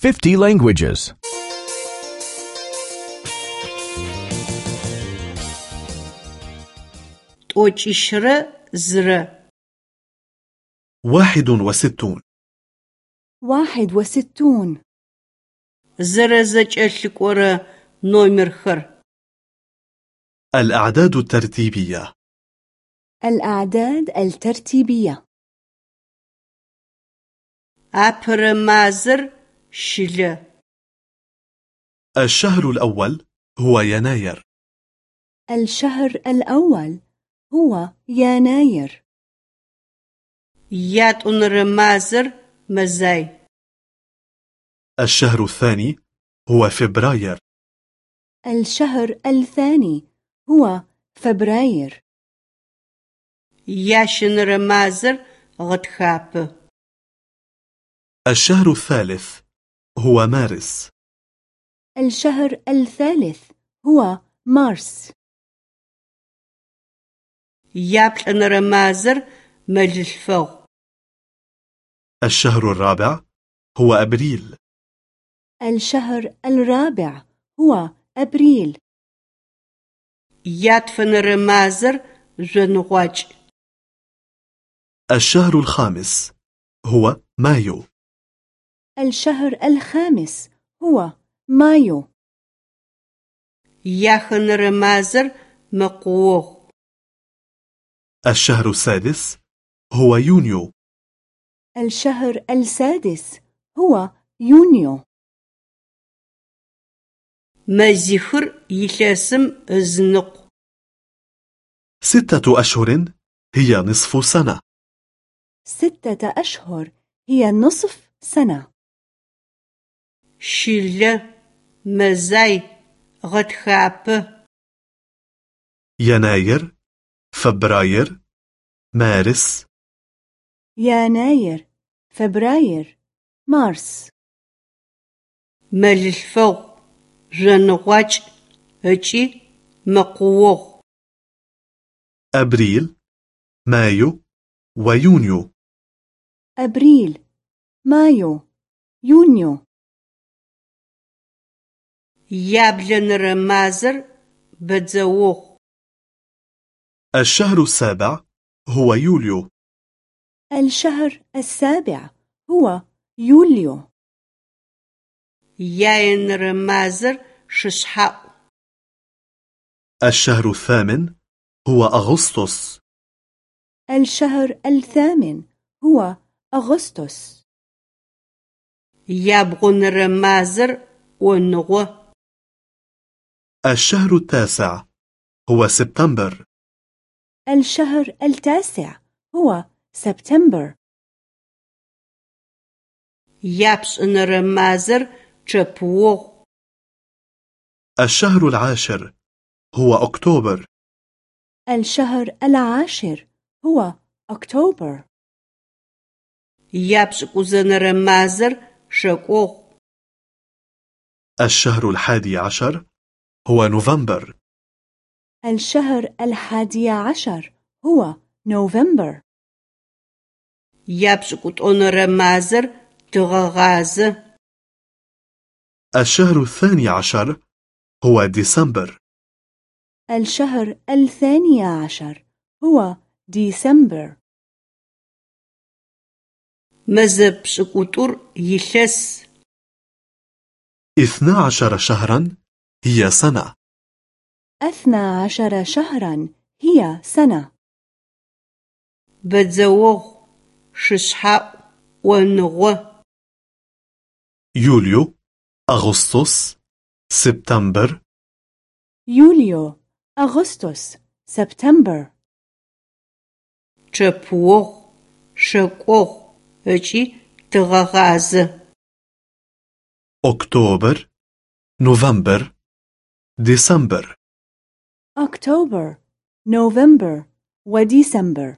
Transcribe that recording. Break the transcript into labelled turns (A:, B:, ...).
A: 50 languages.
B: 20
C: زر 61
D: واحد وستون.
B: زر زجلكورا نومرخر
C: الأعداد الترتيبية.
D: الأعداد الترتيبية.
B: أبر مازر щылэ.
C: الشهر الأول هو يناير
D: الشهر الأول هو يناير
B: Ятӏонэрэ мазэр мэзай.
C: الشهر الثاني هو فبراير
D: الشهر الثاني هو فبراير
B: Ящэнэрэ мазэр гъэтхапэ.
C: الشهر الثالث هو مارس.
D: الشهر الثالث هو مارس.
B: يابلنر مازر مجلفو
C: الشهر الرابع هو أبريل.
D: الشهر الرابع هو أبريل.
B: يدفنر رمازر جنواج
C: الشهر الخامس هو مايو.
D: الشهر الخامس هو مايو.
B: يخن رمازر مقوغ
C: الشهر السادس هو يونيو.
D: الشهر السادس هو يونيو.
B: مزيخر يلاسم ازنق
C: ستة أشهر هي نصف سنة.
D: ستة أشهر هي نصف سنة.
B: Щылэ, мэзай, гъэтхапэ.
C: يناير فبراير مارس
D: يناير فبراير مارس
B: Мэлылъфэгъу, жъоныгъуакӏ ыкӏи мэкъуогъу.
C: أبريل مايو ويونيو
D: أبريل مايو يونيو
B: Яблэнэрэ мазэр бэдзэогъу.
C: الشهر السابع هو يوليو
D: الشهر السابع هو يوليو
B: Яенэрэ мазэр шышъхьаӏу.
C: الشهر الثامن هو أغسطس
D: الشهر الثامن هو أغسطس
B: Ябгъонэрэ мазэр ӏоныгъо.
C: الشهر التاسع. هو سبتمبر.
D: الشهر التاسع. هو سبتمبر.
B: يابشنر مازر تشبوغ
C: الشهر العاشر. هو أكتوبر.
D: الشهر العاشر. هو أكتوبر.
B: يابشكوزنر مازر شكوغ
C: الشهر الحادي عشر. هو نوفمبر.
D: الشهر الحادي عشر هو نوفمبر.
B: يابشكوت أونر مازر تغغاز
C: الشهر الثاني عشر هو ديسمبر.
D: الشهر الثاني عشر هو ديسمبر.
B: مزبسكوتور شكوتور
C: اثنا عشر شهرا هي سنة
D: أثنى عشر شهرا هي سنة
B: Бэдзэогъу, шышъхьаӏу, ӏоныгъо.
C: يوليو أغسطس سبتمبر
D: يوليو أغسطس سبتمبر
B: Чъэпыогъу, шэкӏугъу ыкӏи тыгъэгъазэ.
C: أكتوبر نوفمبر ديسمبر
D: أكتوبر نوفمبر وديسمبر